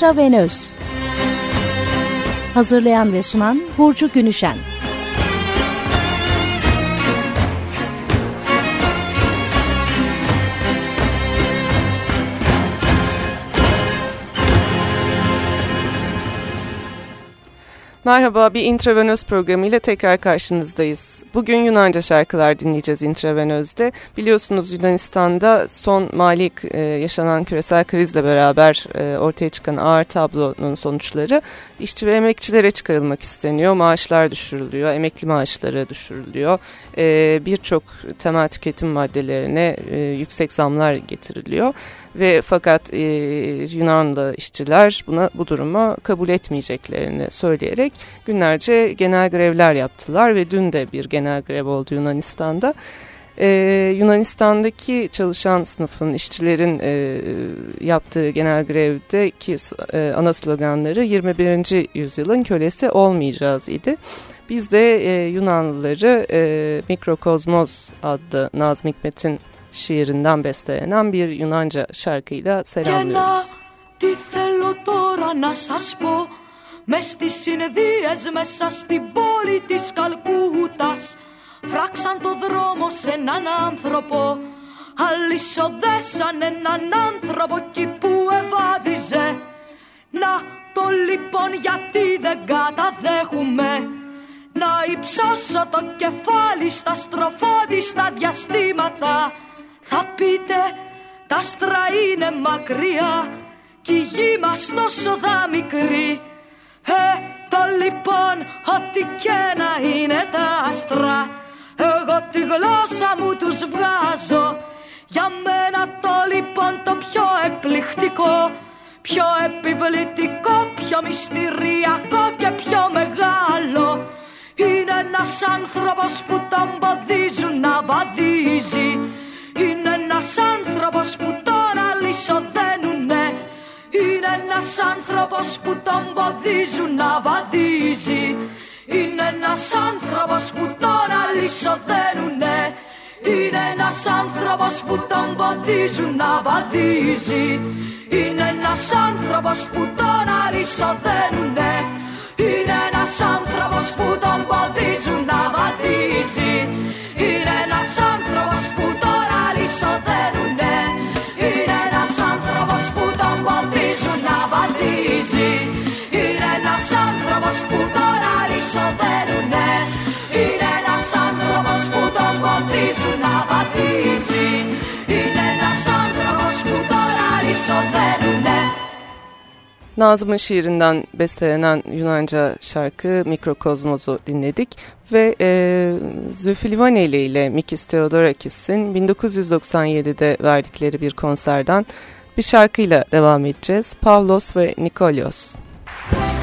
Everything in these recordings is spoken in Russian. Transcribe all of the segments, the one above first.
intravenöz. Hazırlayan ve sunan Burcu Günüşen. Merhaba, bir intravenöz programıyla tekrar karşınızdayız. Bugün Yunanca şarkılar dinleyeceğiz intravenözde. Biliyorsunuz Yunanistan'da son Mali e, yaşanan küresel krizle beraber e, ortaya çıkan ağır tablonun sonuçları işçi ve emekçilere çıkarılmak isteniyor. Maaşlar düşürülüyor, emekli maaşları düşürülüyor. E, Birçok temel tüketim maddelerine e, yüksek zamlar getiriliyor ve fakat e, Yunanlı işçiler buna bu duruma kabul etmeyeceklerini söyleyerek günlerce genel grevler yaptılar ve dün de bir genel grev oldu Yunanistan'da. Ee, Yunanistan'daki çalışan sınıfın, işçilerin e, yaptığı genel grevdeki e, ana sloganları 21. yüzyılın kölesi olmayacağız idi. Biz de e, Yunanlıları e, Mikrokozmos adlı Nazım Hikmet'in şiirinden bestelenen bir Yunanca şarkıyla selamlıyoruz. τι θέλω τώρα να σας πω; Μες στις συνεδίες μέσα στην πόλη της Καλκούτας. Φράξαν το δρόμο σε έναν άνθρωπο. Αλυσοδέσαν έναν άνθρωπο εκεί που ευάδιζε Να το λοιπόν γιατί δεν καταδέχουμε; Να υψώσω το κεφάλι στα στροφόδιστα διαστήματα θα πείτε τα άστρα είναι μακριά κι η γη μας τόσο δα μικρή Ε, το λοιπόν ό,τι και να είναι τα άστρα Εγώ τη γλώσσα μου τους βγάζω. Για μένα το λοιπόν το πιο εκπληκτικό Πιο επιβλητικό, πιο μυστηριακό και πιο μεγάλο Είναι ένας άνθρωπος που τον ποδίζουν να βαδίζει είναι ένας άνθρωπος που τον αλυσοδένουνε Είναι ένας άνθρωπος που τον ποδίζουν να βαδίζει. Είναι ένας άνθρωπος που τον αλυσοδένουνε είναι ένας άνθρωπος που τον ποδίζουν να βαδίζει. Είναι ένας άνθρωπος που τον αλυσοδένουνε Είναι ένας άνθρωπος που τον ποδίζουν να βαδίζει. Είναι ένας άνθρωπος που τον αλυσοδένουνε Είναι ένας άνθρωπος που τον ποδίζουν να βαδίζει. Είναι ένας άνθρωπος που τον αλυσοδένουνε Είναι ένας άνθρωπος που τον ποδίζουν να βαδίζει. Είναι ένας άνθρωπος που τον αλυσοδένουνε Nazım'ın şiirinden bestelenen Yunanca şarkı Mikrokozmoz'u dinledik ve e, Zülfü Livaneli ile Mikis Theodorakis'in 1997'de verdikleri bir konserden bir şarkıyla devam edeceğiz. Pavlos ve Nikolios. Müzik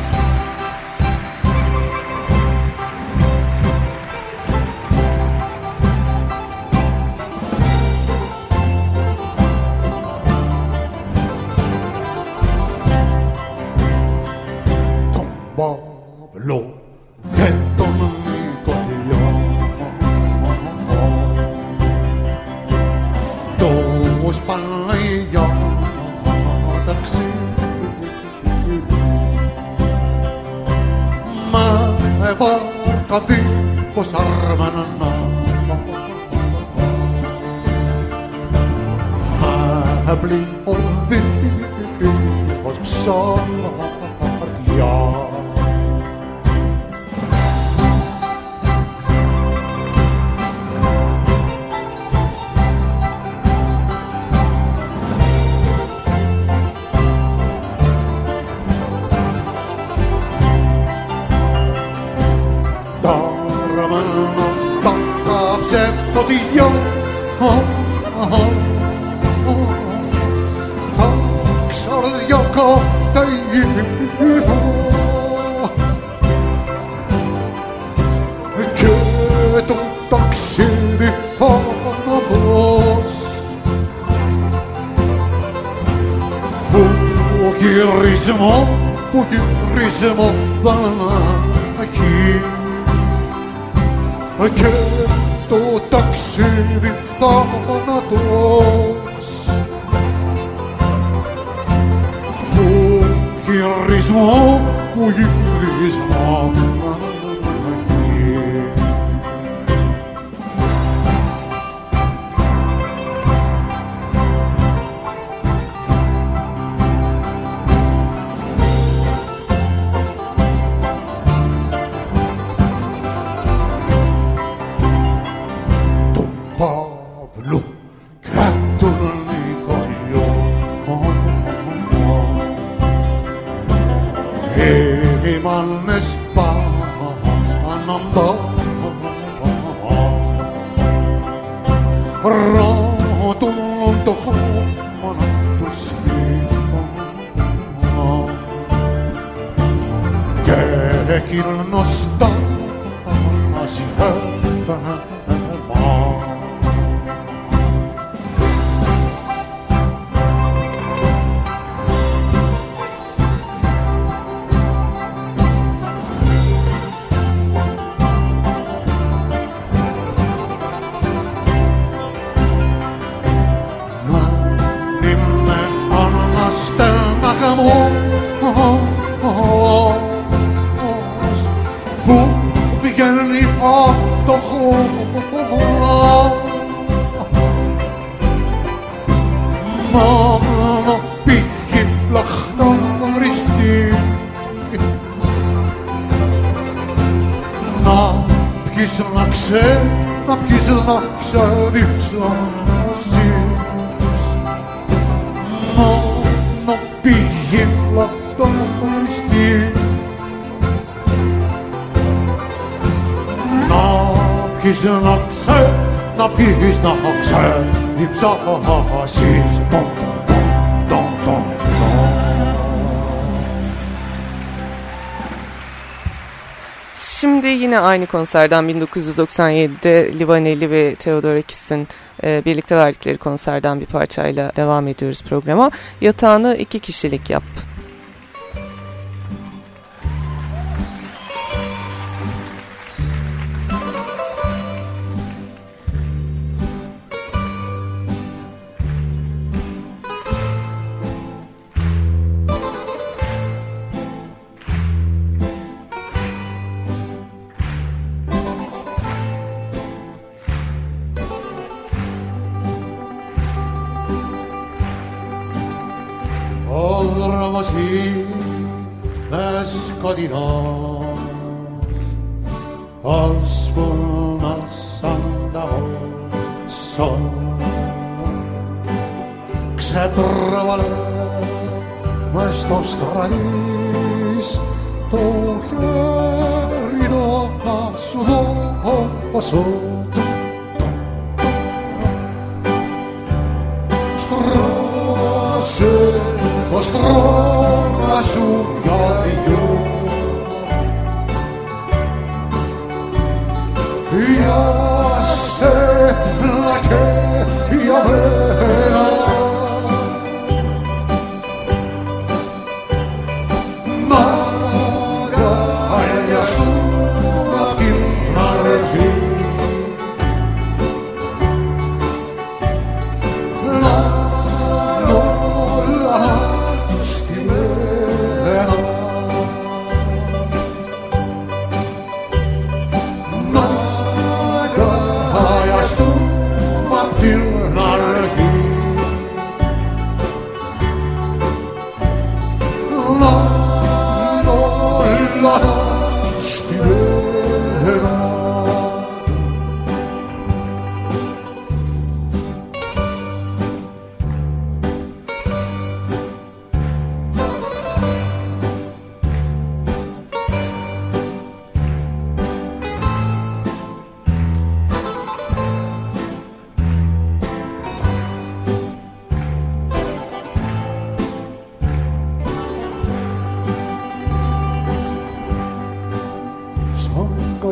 Get on unless aynı konserden 1997'de Livaneli ve Theodorakis'in e, birlikte verdikleri konserden bir parçayla devam ediyoruz programa. Yatağını iki kişilik yap. 魂エスカディナ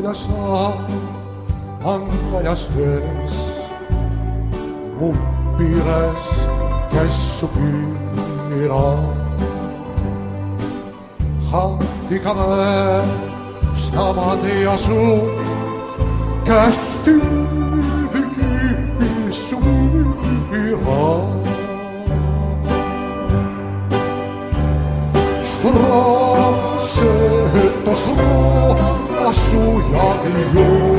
αγκάλιασα, αγκάλιασες, μου πήρες και σου πήρα. Χαθήκαμε στα μάτια σου και στη δική σου πήρα. Στρώσε το στρώμα 需要的路。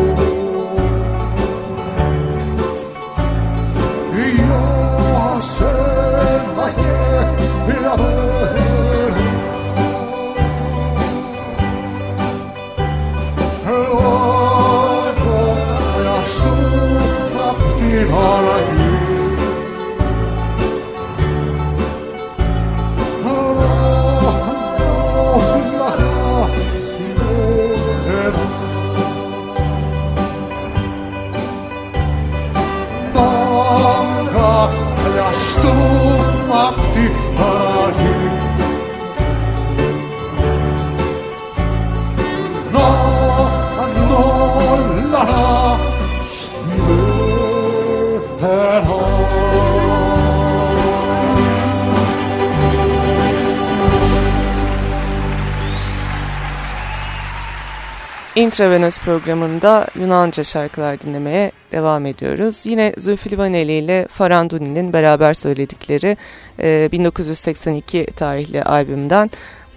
Intravenöz programında Yunanca şarkılar dinlemeye devam ediyoruz. Yine Zülfü Livaneli ile Faranduni'nin beraber söyledikleri e, 1982 tarihli albümden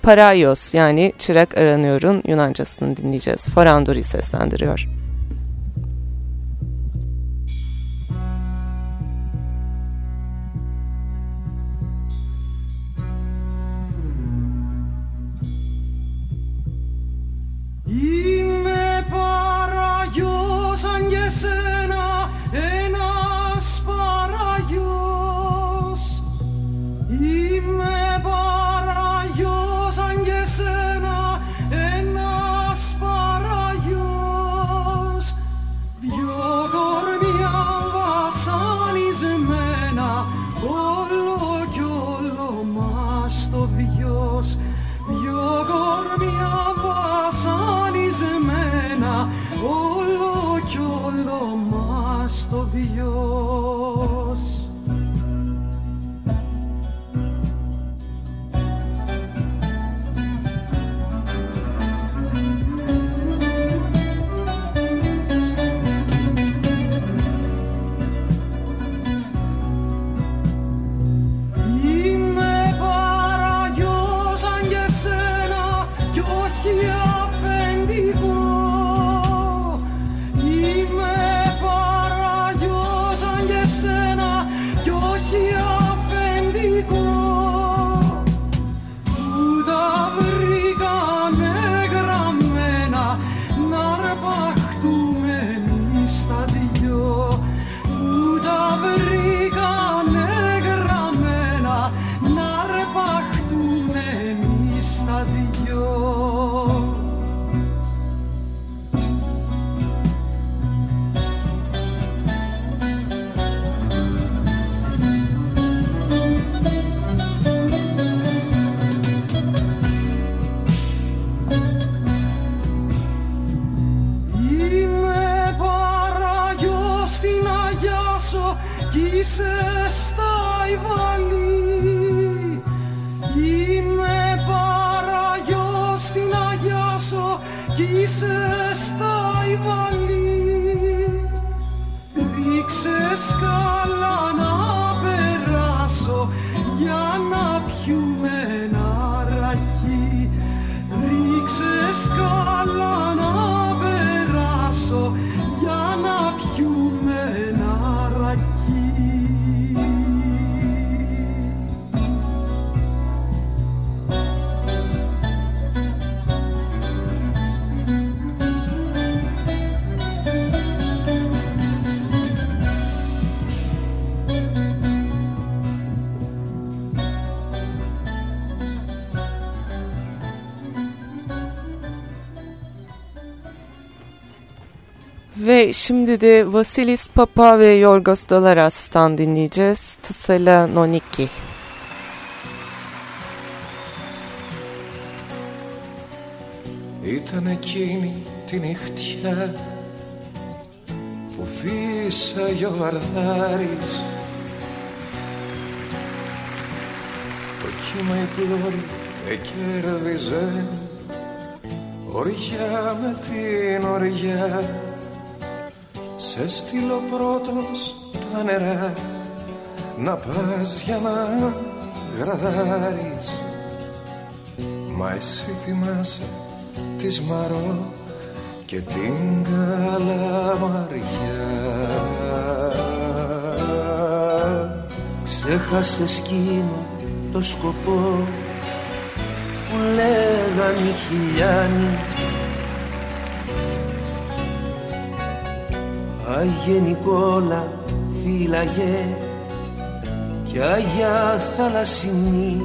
Paraios yani Çırak Aranıyor'un Yunancasını dinleyeceğiz. Faranduri seslendiriyor. Παραγιός σαν και σένα ένας παραγιός. Είμαι παραγιός σαν και σένα ένας παραγιός. Δυο κορμιά βασανισμένα όλο κι όλο μας το βιός. Δυο κορμιά βασανισμένα όλο κι όλο μας το βιός Ve şimdi de Vasilis Papa ve Yorgos Dalaras'tan dinleyeceğiz. Thessaloniki. Ήταν εκείνη τη νυχτιά που φύσαγε ο Αρδάρης Το κύμα η πλώρη εκέρδιζε οριά με την οριά σε στείλω πρώτος τα νερά να πας για να γραδάρεις. Μα εσύ θυμάσαι της Μαρό και την Καλαμαριά. Ξέχασε σκήμα το σκοπό που λέγαν οι χιλιάνοι Άγιε Νικόλα φύλαγε κι Αγιά Θαλασσινή.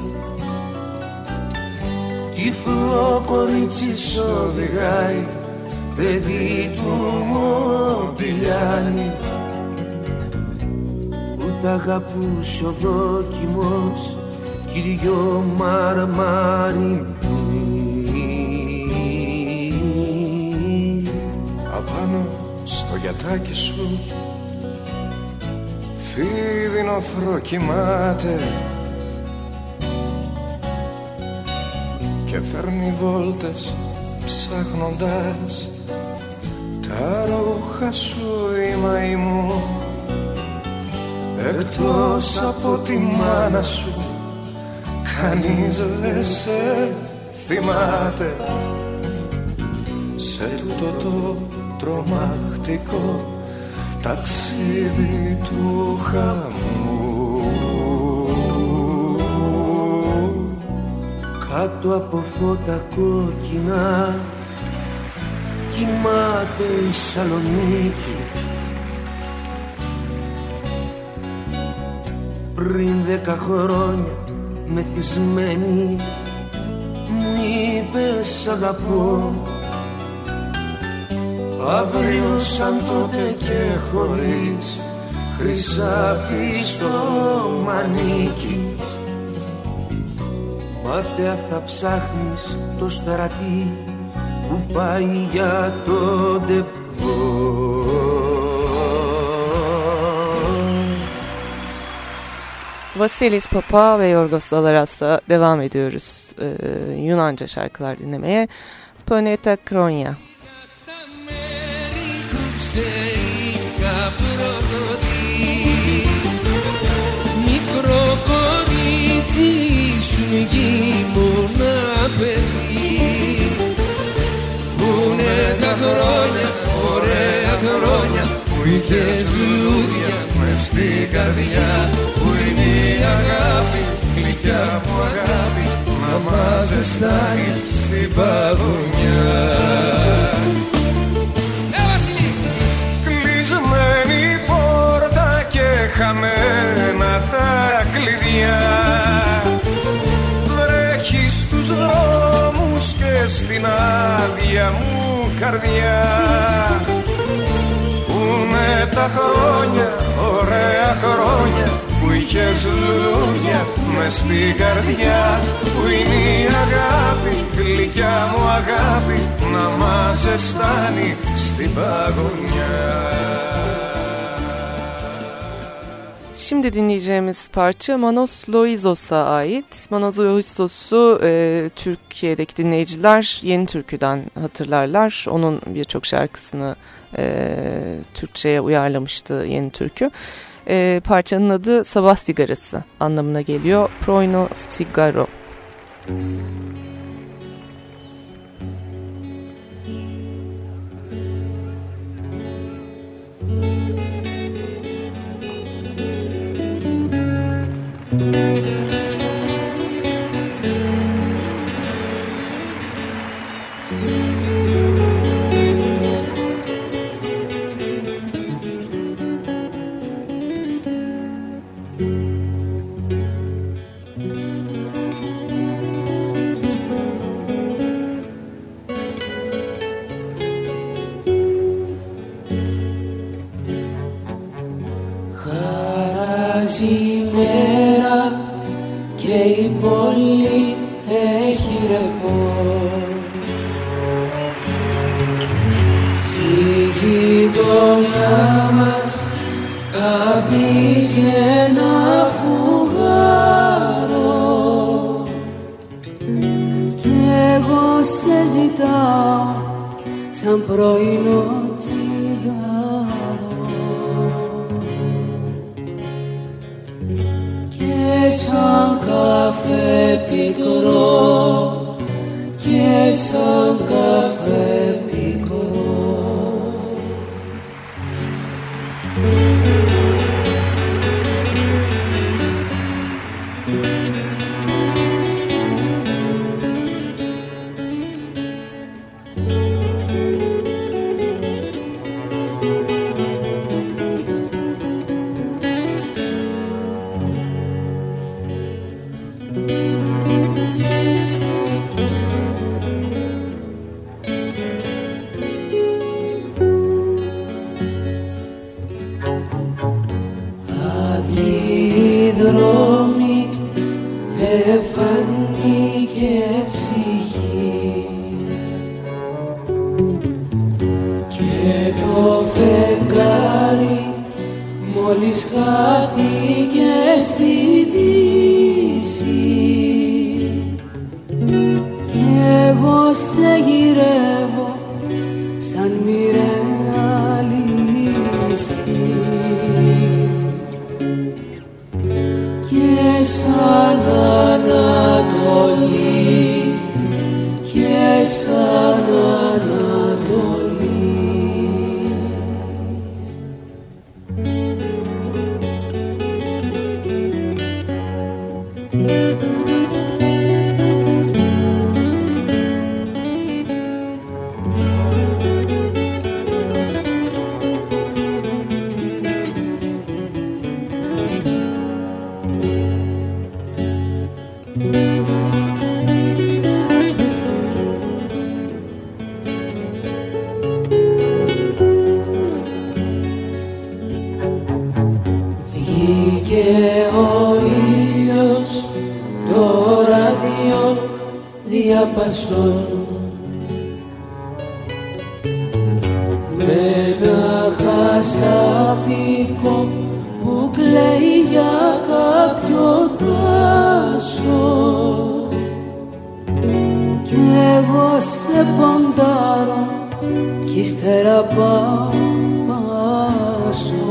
Τυφλό κορίτσι σ' οδηγάει παιδί του Μοντιλιάνη που τα αγαπούσε ο δόκιμος κι οι δυο μαρμάρι στο γιατάκι σου. Φίδινο θρό κοιμάται και φέρνει βόλτες ψάχνοντας τα ρούχα σου η μαϊμού εκτός από τη μάνα σου κανείς δεν σε θυμάται. Σε τούτο το τρομακτικό ταξίδι του χαμού. Κάτω από φώτα κόκκινα κοιμάται η Σαλονίκη πριν δέκα χρόνια μεθυσμένη μου είπες σ' αγαπώ αύριο σαν τότε και χωρίς χρυσάφι στο μανίκι Μάταια θα ψάχνεις το στρατή που πάει για το ντεπό Vasilis Papa ve Yorgos Dalaras'la devam ediyoruz ee, Yunanca şarkılar dinlemeye. Planeta Kronya. Στα μέρη που ψέικα προδοτή. Μικρό κορίτσι σου ήμουνα παιδί Πούνε τα χρόνια, ωραία χρόνια Που είχες λουλούδια μες στην καρδιά. Που είναι η αγάπη, γλυκιά μου αγάπη Να μας ζεστάνει στην παγωνιά χαμένα τα κλειδιά Βρέχει στους δρόμους και στην άδεια μου καρδιά. Πού είναι τα χρόνια, ωραία χρόνια που είχες λουλούδια μες στην καρδιά. Που είναι η αγάπη, γλυκιά μου αγάπη να μας ζεστάνει στην παγωνιά Şimdi dinleyeceğimiz parça Manos Loizos'a ait. Manos Loizos'u e, Türkiye'deki dinleyiciler Yeni Türkü'den hatırlarlar. Onun birçok şarkısını e, Türkçe'ye uyarlamıştı Yeni Türkü. E, parçanın adı Sabah Sigarası anlamına geliyor. Proino Sigaro. Müzik κι ύστερα πάω πάσω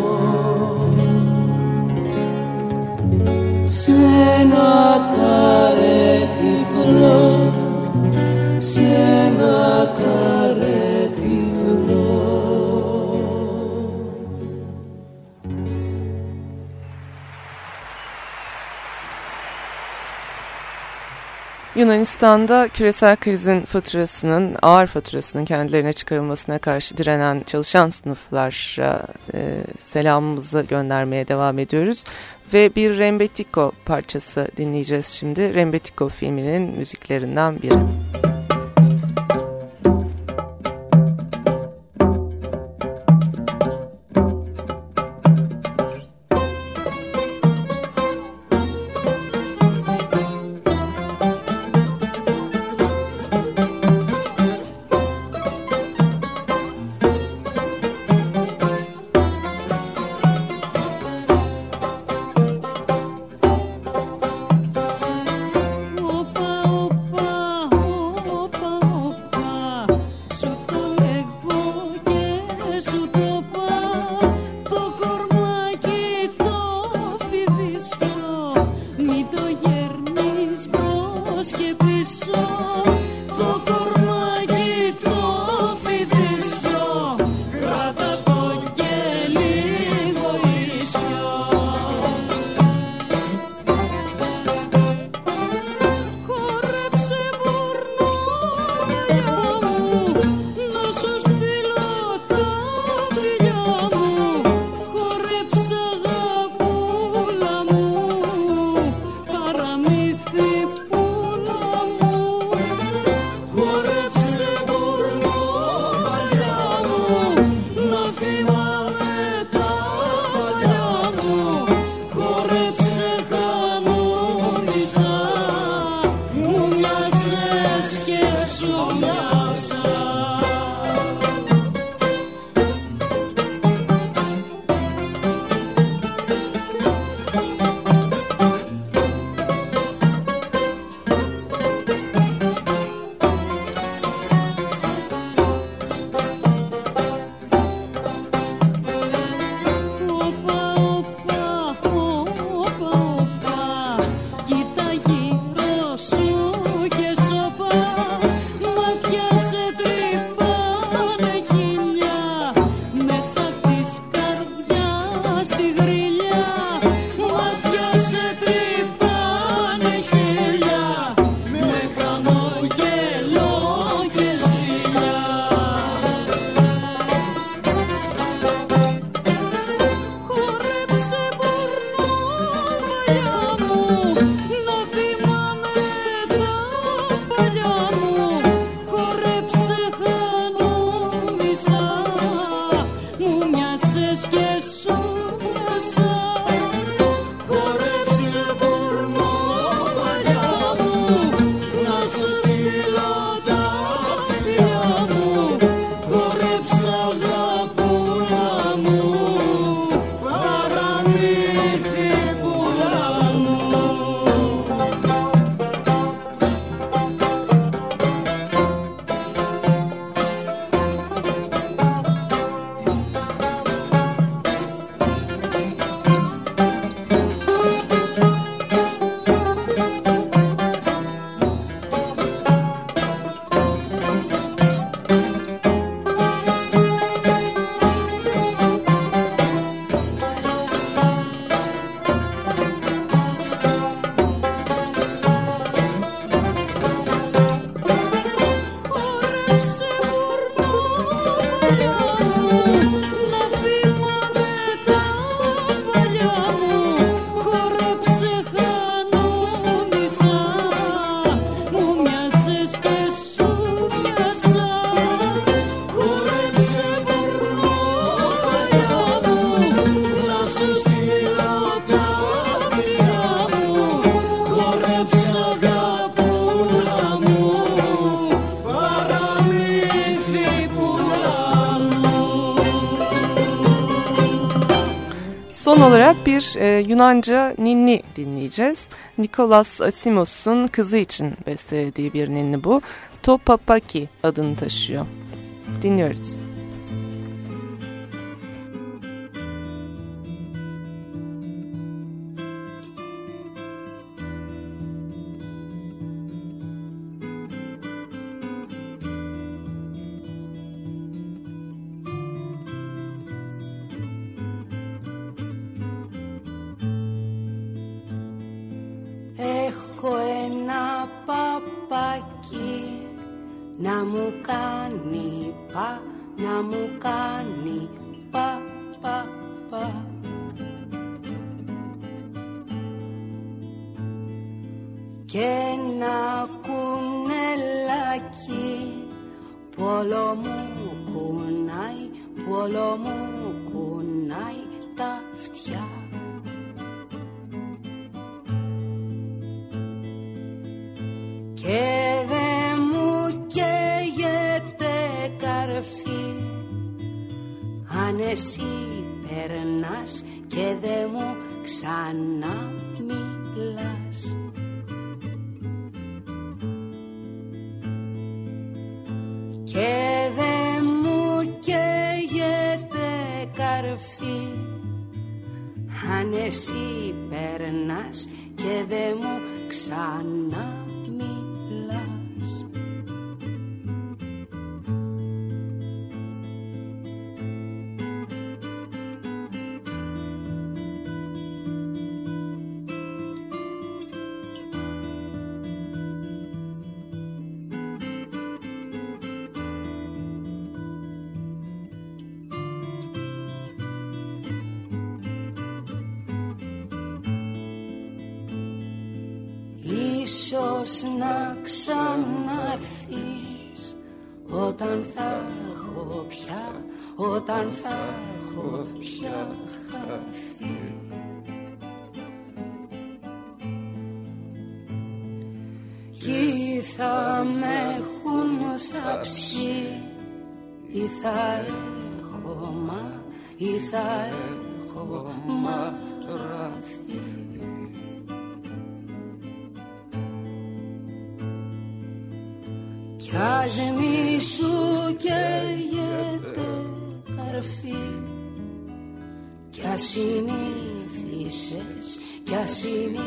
Yunanistan'da küresel krizin faturasının, ağır faturasının kendilerine çıkarılmasına karşı direnen çalışan sınıflara e, selamımızı göndermeye devam ediyoruz. Ve bir Rembetiko parçası dinleyeceğiz şimdi. Rembetiko filminin müziklerinden biri. Opa, bir e, Yunanca ninni dinleyeceğiz. Nikolas Asimos'un kızı için bestelediği bir ninni bu. To Papaki adını taşıyor. Dinliyoruz. Και ένα κουνελάκι που όλο μου κουνάει, που όλο μου κουνάει τα αυτιά. Και δε μου καίγεται καρφί Αν εσύ περνάς και δε μου ξανά εσύ περνάς και δε μου ξανά ή θα έχω μα, ή θα έχω μαραθεί. Κι ας μη σου καίγεται καρφί Κι ας συνήθισες, κι ας συνήθισες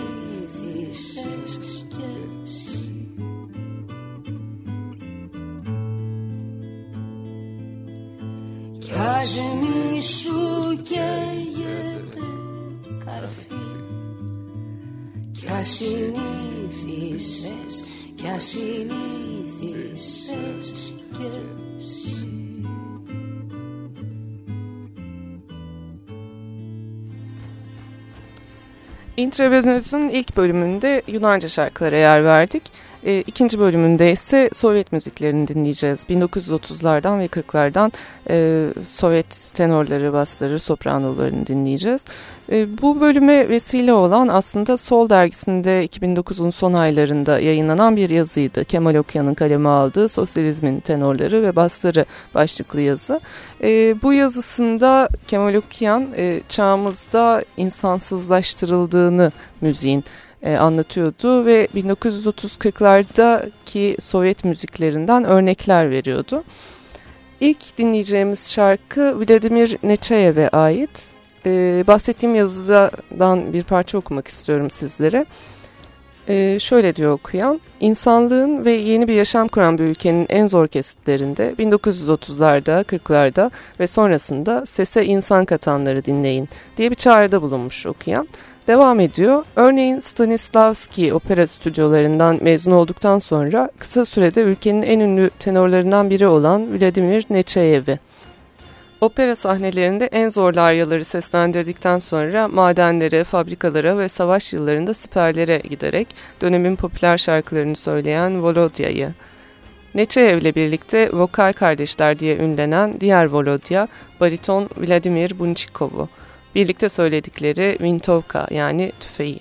Κι ας συνήθισες, κι ας συνήθισες κι εσύ Intravenöz'ün ilk bölümünde Yunanca şarkılara yer verdik. E, ikinci bölümünde ise Sovyet müziklerini dinleyeceğiz. 1930'lardan ve 40'lardan e, Sovyet tenorları, basları, sopranolarını dinleyeceğiz. E, bu bölüme vesile olan aslında Sol dergisinde 2009'un son aylarında yayınlanan bir yazıydı. Kemal Okyan'ın kaleme aldığı Sosyalizmin Tenorları ve Basları başlıklı yazı. E, bu yazısında Kemal Okyan e, çağımızda insansızlaştırıldığını müziğin e, anlatıyordu ve 1930-40'lardaki Sovyet müziklerinden örnekler veriyordu. İlk dinleyeceğimiz şarkı Vladimir Neçayev'e ait. E, bahsettiğim yazıdan bir parça okumak istiyorum sizlere. E, şöyle diyor okuyan, insanlığın ve yeni bir yaşam kuran bir ülkenin en zor kesitlerinde 1930'larda, 40'larda ve sonrasında sese insan katanları dinleyin diye bir çağrıda bulunmuş okuyan. Devam ediyor. Örneğin Stanislavski opera stüdyolarından mezun olduktan sonra kısa sürede ülkenin en ünlü tenorlarından biri olan Vladimir Neçayev'i. Opera sahnelerinde en zorlu aryaları seslendirdikten sonra madenlere, fabrikalara ve savaş yıllarında siperlere giderek dönemin popüler şarkılarını söyleyen Volodya'yı. Neçayev ile birlikte vokal kardeşler diye ünlenen diğer Volodya, bariton Vladimir Bunchikov'u birlikte söyledikleri Vintovka yani tüfeği.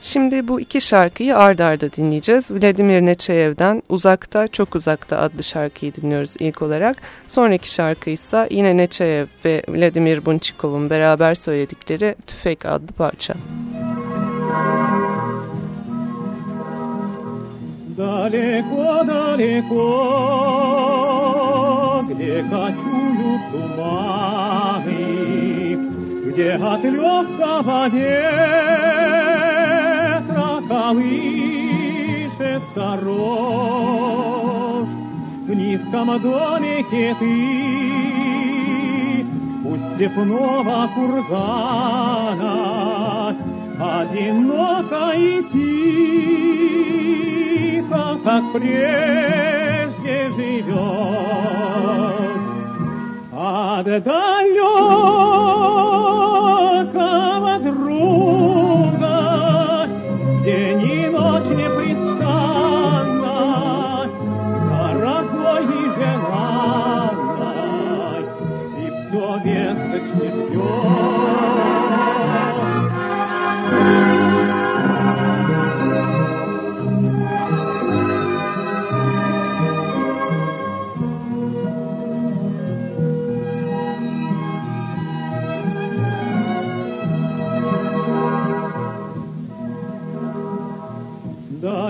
Şimdi bu iki şarkıyı ard arda dinleyeceğiz. Vladimir Neçayev'den Uzakta Çok Uzakta adlı şarkıyı dinliyoruz ilk olarak. Sonraki şarkı ise yine Neçayev ve Vladimir Bunchikov'un beraber söyledikleri Tüfek adlı parça. Далеко, далеко, где кочуют туманы, где от легкого ветра колышется рожь. В низком домике ты у степного кургана одиноко и тихо, как прежде живешь. От далекого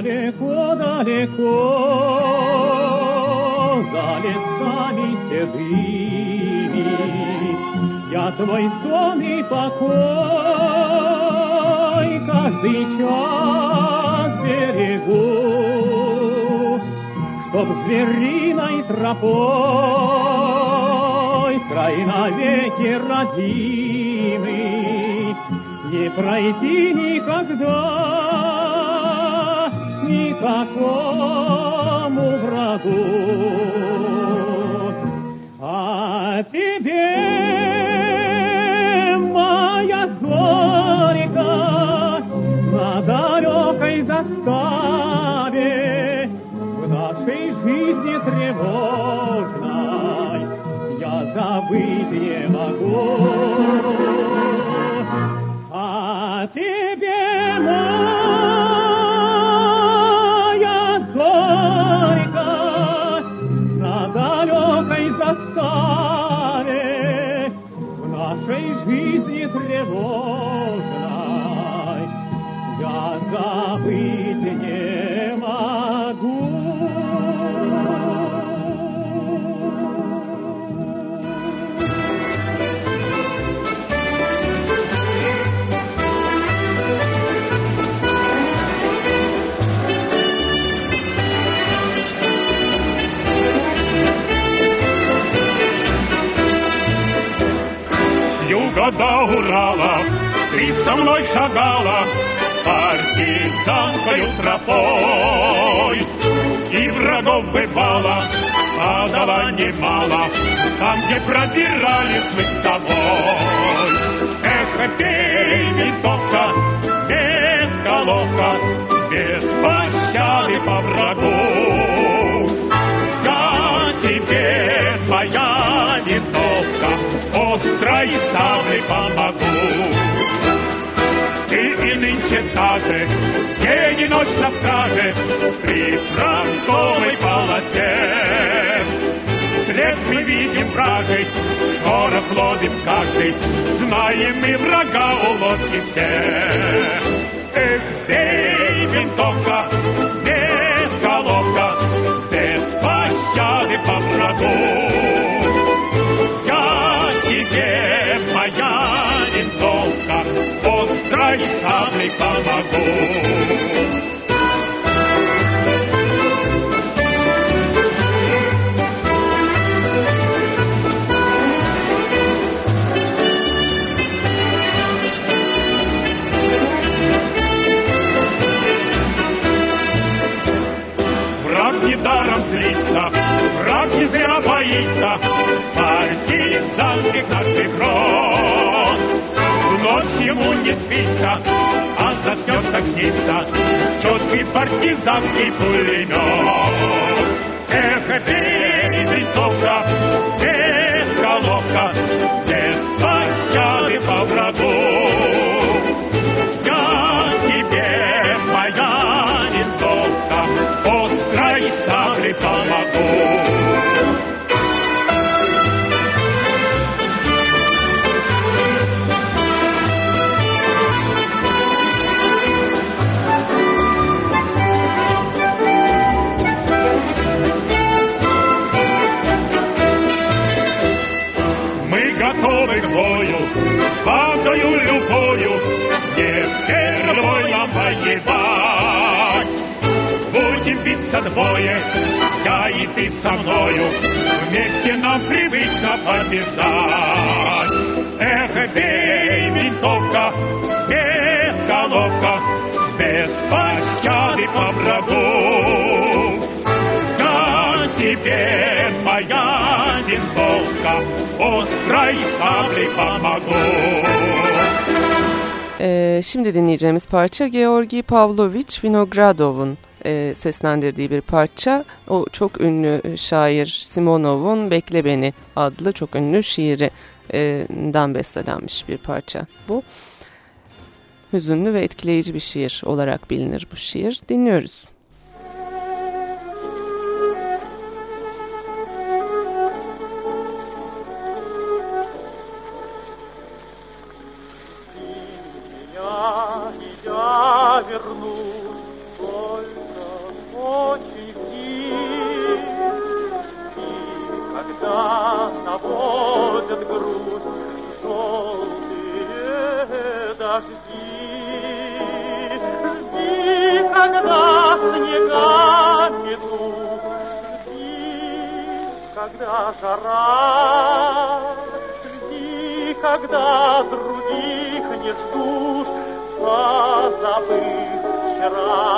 Далеко, далеко, за лесами седыми, Я твой сон и покой каждый час берегу, Чтоб звериной тропой край навеки родимый Не пройти никогда никакому врагу. А тебе, моя зорька, на далекой заставе, в нашей жизни тревожной я забыть не могу. До Урала ты со мной шагала партизанкою тропой. И врагов бывало, падало немало, там, где пробирались мы с тобой. Эх, пей, винтовка, без головка, без пощады по врагу. Помогу. Ты и нынче даже, день и ночь на страже, при фронтовой полосе. След мы видим вражий, шорох ловим каждый, знаем мы врага у лодки все. Эх, бей, винтовка, без головка, без пощады по врагу. Острой саблей помогу. Враг недаром злится, враг не зря боится, партизанских наших рот. В ночь ему не спится, а заснет так снится, четкий партизанский пулемет. Эх, бей, винтовка, без головка, без пощады по врагу. Я тебе, моя винтовка, острой саблей помогу. Бандою любою, не первой нам воевать. Будем биться двое, я и ты со мною, вместе нам привычно побеждать. Эх, бей, винтовка, без головка, без пощады по врагу. моя винтовка, острой саблей помогу. Ee, şimdi dinleyeceğimiz parça Georgi Pavlovich Vinogradov'un e, seslendirdiği bir parça. O çok ünlü şair Simonov'un Bekle Beni adlı çok ünlü şiirinden beslenmiş bir parça bu. Hüzünlü ve etkileyici bir şiir olarak bilinir bu şiir. Dinliyoruz. Я вернусь только очень тихо. И когда наводят грудь желтые дожди, жди, когда снега метут, жди, когда жара, жди, когда других не ждут, позабыв вчера.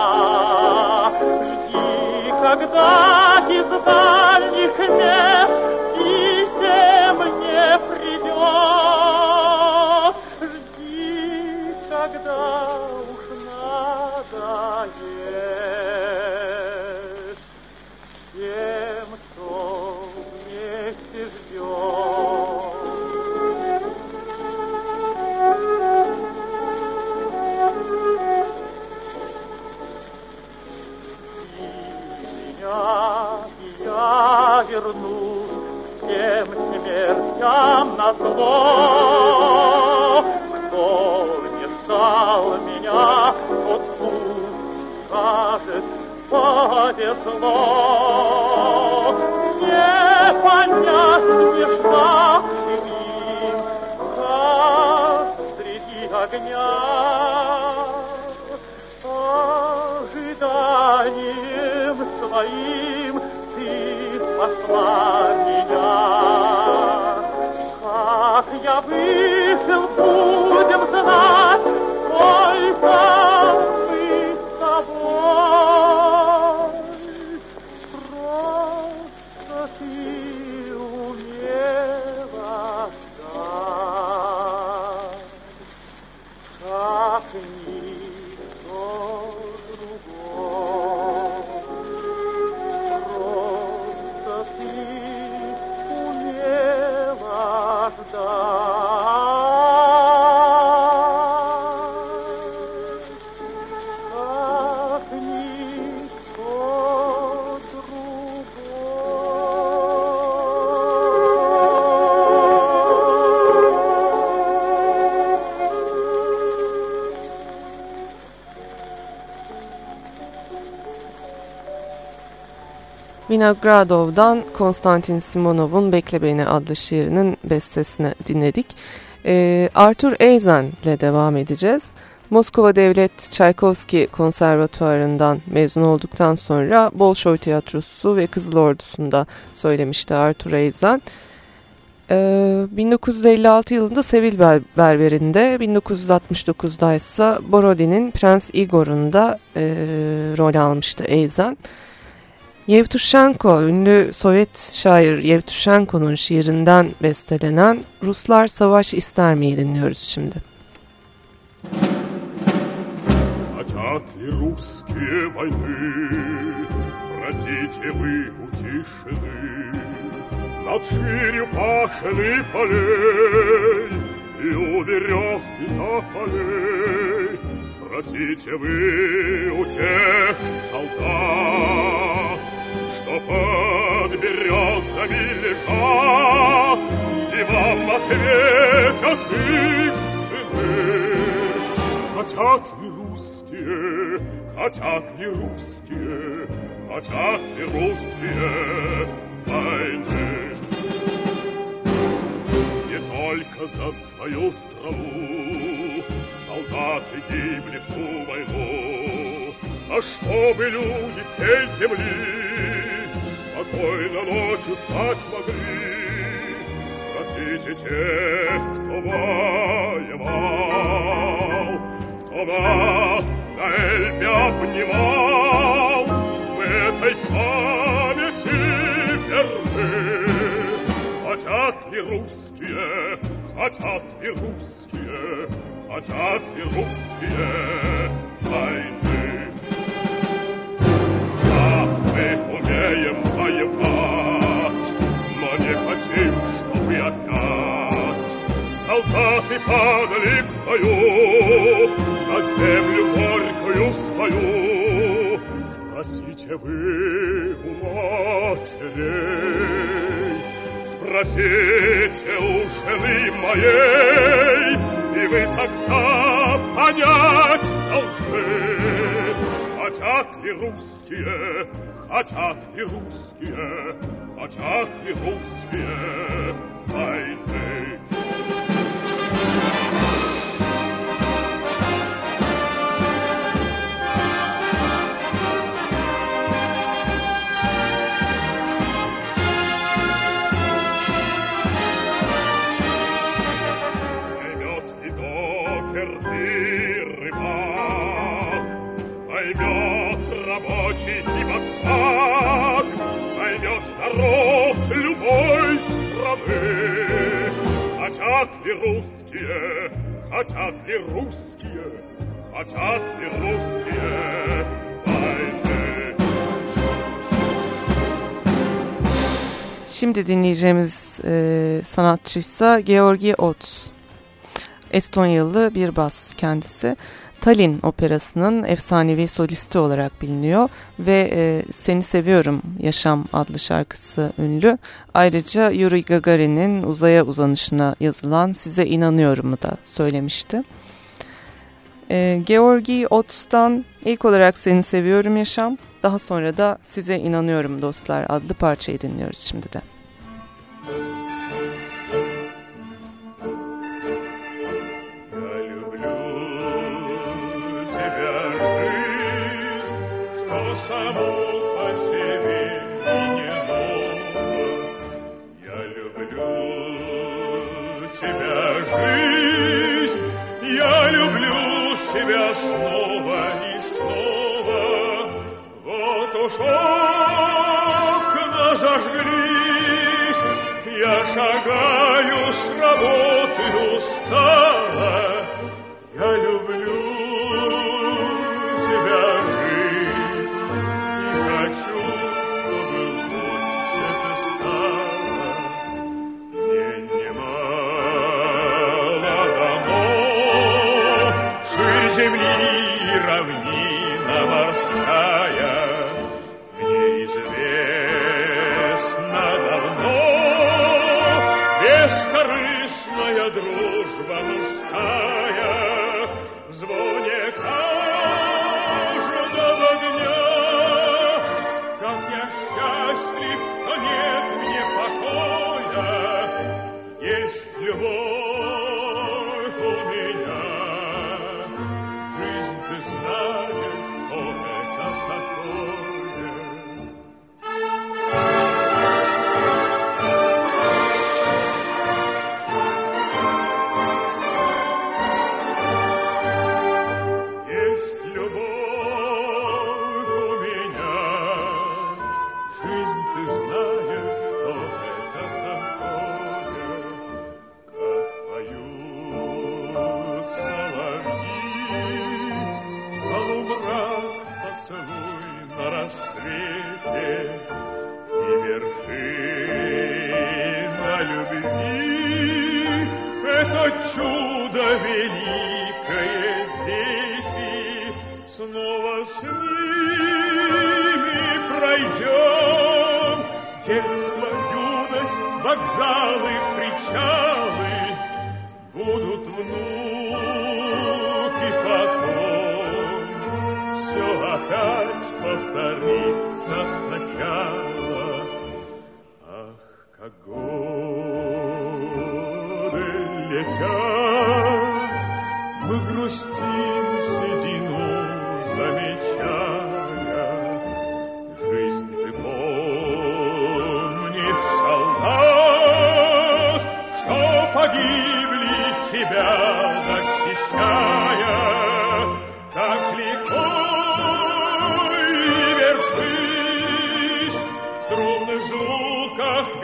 Жди, когда из дальних мест писем не придет. Жди, когда уж надоест Vinogradov'dan Konstantin Simonov'un Bekle Beni adlı şiirinin bestesini dinledik. Ee, Arthur Eisen ile devam edeceğiz. Moskova Devlet Çaykovski Konservatuarı'ndan mezun olduktan sonra Bolşoy Tiyatrosu ve Kızıl Ordusu'nda söylemişti Arthur Eisen. Ee, 1956 yılında Sevil Berberi'nde, 1969'da ise Borodin'in Prens Igor'unda e, rol almıştı Eisen. Yevtushenko, ünlü Sovyet şair Yevtushenko'nun şiirinden bestelenen Ruslar Savaş İster mi'yi dinliyoruz şimdi. Хотят ли русские войны? Спросите вы у тишины. Над ширью пашины полей И у берез и тополей Спросите вы у тех солдат Что под березами лежат И вам ответят их сыны Хотят ли русские, хотят ли русские, хотят ли русские войны? Не только за свою страну солдаты гибли в ту войну, а чтобы люди всей земли спокойно ночью спать могли. Спросите тех, кто воевал, кто вас на Эльбе обнимал, в этой памяти верны. Хотят ли русские, хотят ли русские, хотят ли русские спросите у жены моей, и вы тогда понять должны, хотят ли русские, хотят ли русские, хотят ли русские русские, хотят ли русские, Хотят ли русские войны? Şimdi dinleyeceğimiz e, sanatçı ise Georgi Ots. Estonyalı bir bas kendisi. Tallinn Operası'nın efsanevi solisti olarak biliniyor ve e, Seni Seviyorum Yaşam adlı şarkısı ünlü. Ayrıca Yuri Gagarin'in uzaya uzanışına yazılan Size İnanıyorum'u da söylemişti. E, Georgi Ots'tan ilk olarak Seni Seviyorum Yaşam, daha sonra da Size İnanıyorum Dostlar adlı parçayı dinliyoruz şimdi de. Поцелуй на рассвете и вершина любви, это чудо великое, дети, снова с ними пройдем. Детство, юность, вокзалы, причалы, будут внуки потом. Все опять повторится сначала. Ах, как годы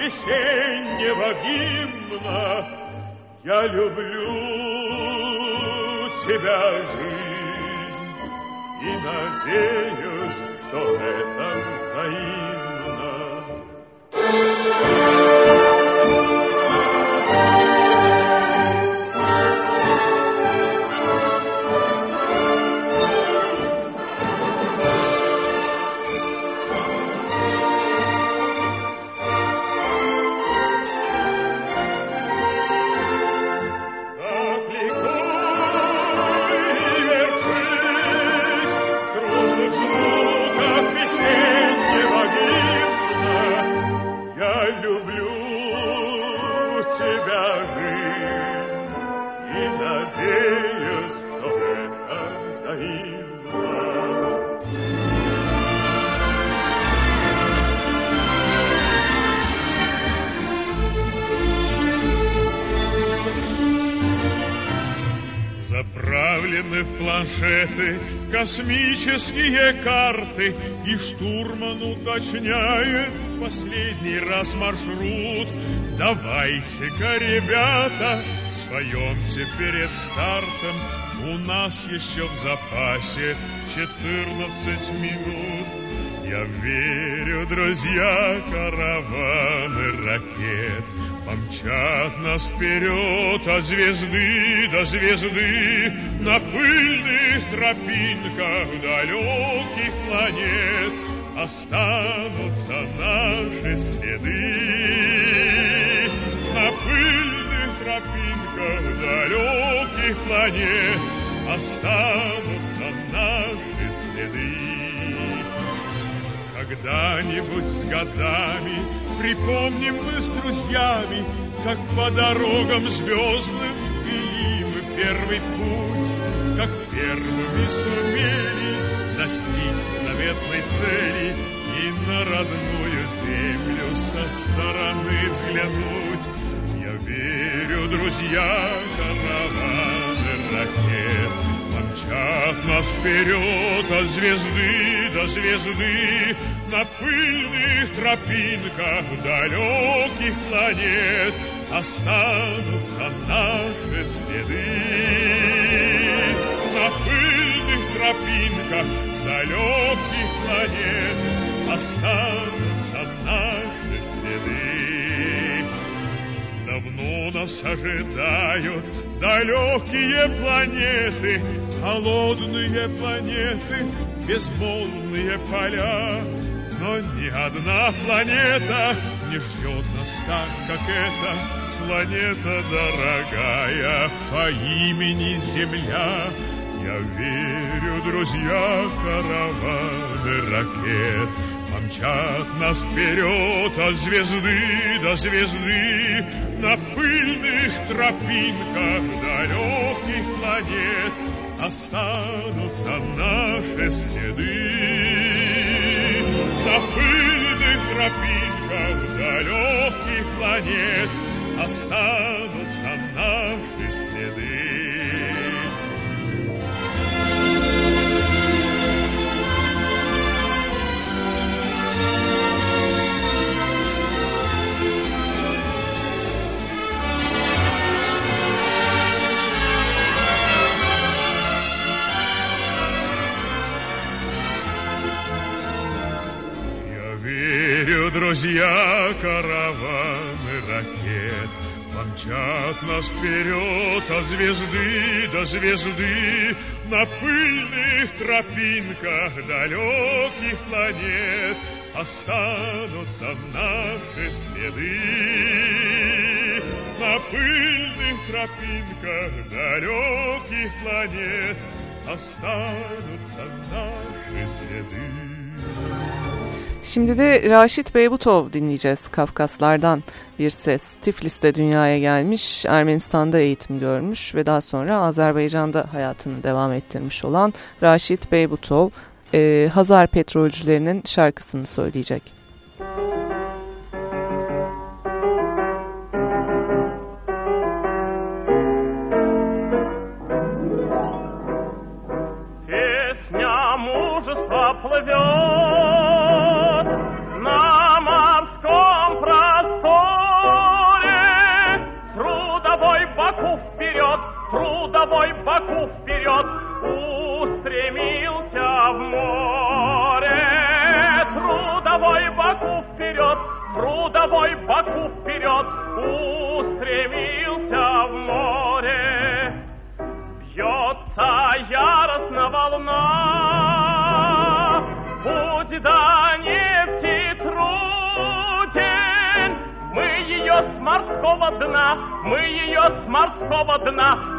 весеннего гимна. Я люблю тебя, жизнь, и надеюсь, что это взаимно. Тебя, жизнь, и надеюсь, что это взаимно. Заправлены в планшеты космические карты, И штурман уточняет последний раз маршрут. Давайте-ка, ребята, споемте перед стартом, У нас еще в запасе 14 минут. Я верю, друзья, караваны ракет Помчат нас вперед от звезды до звезды На пыльных тропинках далеких планет Останутся наши следы. На пыльных тропинках далеких планет Останутся наши следы. Когда-нибудь с годами Припомним мы с друзьями, Как по дорогам звездным Вели мы первый путь, Как первыми сумели Достичь заветной цели И на родную землю Со стороны взглянуть. Я верю, друзья, караваны ракет Помчат нас вперед от звезды до звезды На пыльных тропинках далеких планет Останутся наши следы На пыльных тропинках далеких планет Останутся наши следы Давно нас ожидают далекие планеты, Холодные планеты, безмолвные поля, но ни одна планета не ждет нас так, как эта планета дорогая по имени Земля. Я верю, друзья, караваны ракет. Помчат нас вперед от звезды до звезды. На пыльных тропинках далеких планет Останутся наши следы. На пыльных тропинках далеких планет Останутся наши друзья, караваны ракет Помчат нас вперед от звезды до звезды На пыльных тропинках далеких планет Останутся наши следы. На пыльных тропинках далеких планет Останутся наши следы Şimdi de Raşit Beybutov dinleyeceğiz Kafkaslardan bir ses. Tiflis'te dünyaya gelmiş, Ermenistan'da eğitim görmüş ve daha sonra Azerbaycan'da hayatını devam ettirmiş olan Raşit Beybutov, e, Hazar petrolcülerinin şarkısını söyleyecek. домой Баку вперед устремился в море. Трудовой Баку вперед, трудовой Баку вперед устремился в море. Бьется яростно волна, будь до нефти труден. Мы ее с морского дна, мы ее с морского дна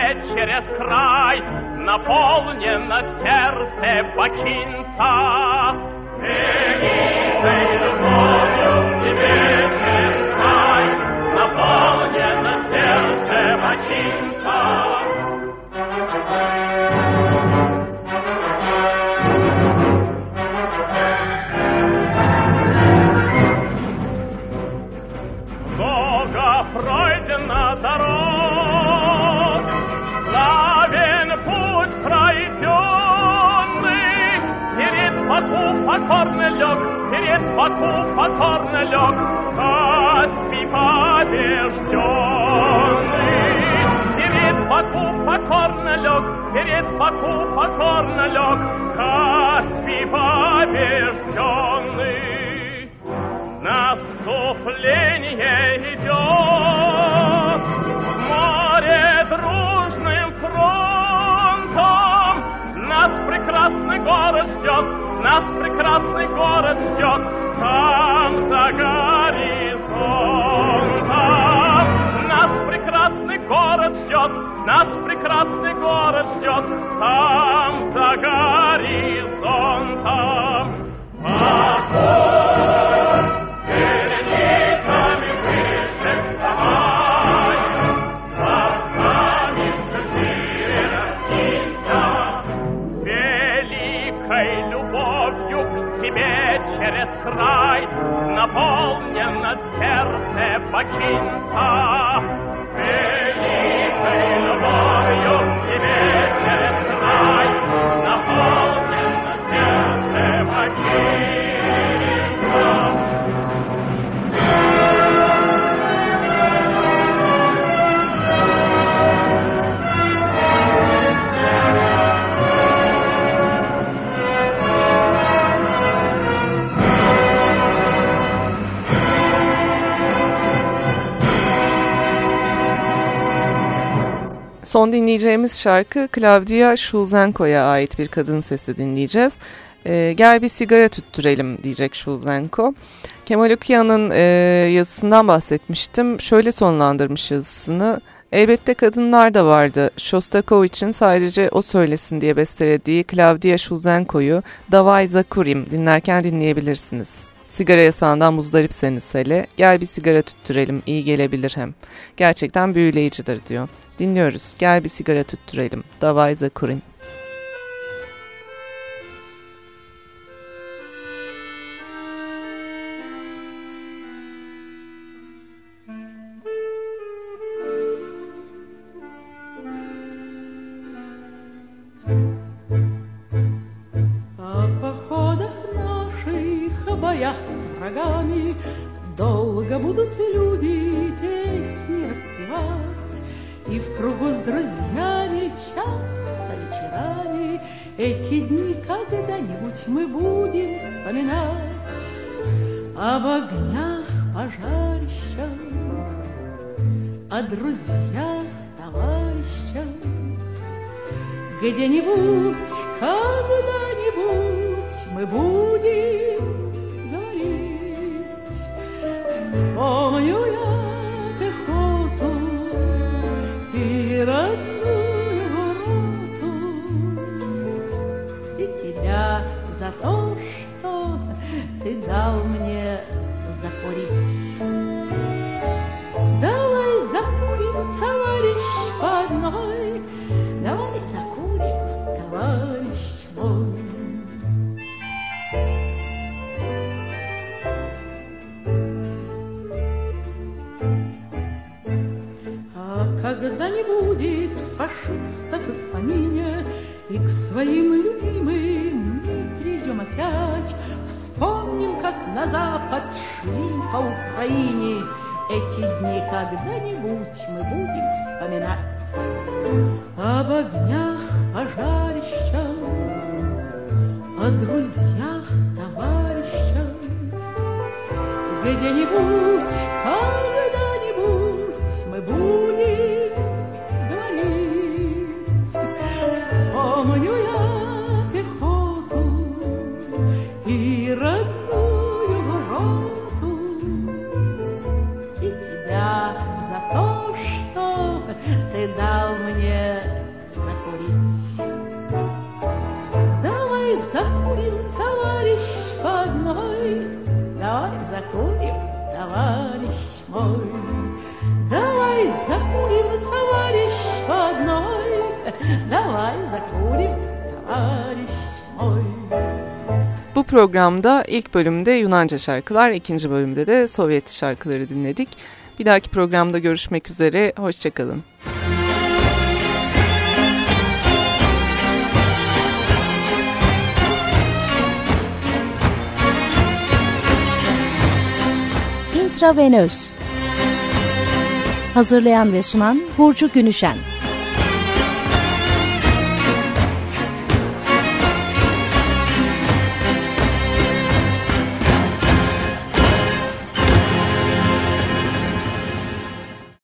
через край наполнено сердце бакинца. Беги, беги, покорно лег, Каспий побежденный. Перед Баку покорно лег, перед Баку покорно лег, Каспий побежденный. Наступление идет, море дружным фронтом, Нас прекрасный город ждет, нас прекрасный город ждет. Прекрасный город ждет, нас прекрасный город ждет там за горизонтом. Огонь Ocinta Son dinleyeceğimiz şarkı Claudia Shulzenko'ya ait bir kadın sesi dinleyeceğiz. E, gel bir sigara tüttürelim diyecek Shulzenko. Kemal Okuya'nın e, yazısından bahsetmiştim. Şöyle sonlandırmış yazısını. Elbette kadınlar da vardı. Shostakovich'in sadece o söylesin diye bestelediği Claudia Shulzenko'yu Davay Zakurim dinlerken dinleyebilirsiniz. Sigara yasağından muzdaripseniz hele gel bir sigara tüttürelim iyi gelebilir hem. Gerçekten büyüleyicidir diyor. Dinliyoruz gel bir sigara tüttürelim. Davay Zakurim. Где-нибудь, когда-нибудь мы будем говорить. Вспомню я пехоту и родную роту, и тебя за то, что ты дал мне закурить. Давай закурим, товарищ, по одной, давай закурим, товарищ мой. А когда не будет фашистов в помине, И к своим любимым на запад шли по Украине, Эти дни когда-нибудь мы будем вспоминать. Об огнях, пожарищах, о друзьях, товарищах, Где-нибудь, programda ilk bölümde Yunanca şarkılar, ikinci bölümde de Sovyet şarkıları dinledik. Bir dahaki programda görüşmek üzere, hoşçakalın. Intravenöz Hazırlayan ve sunan Burcu Günüşen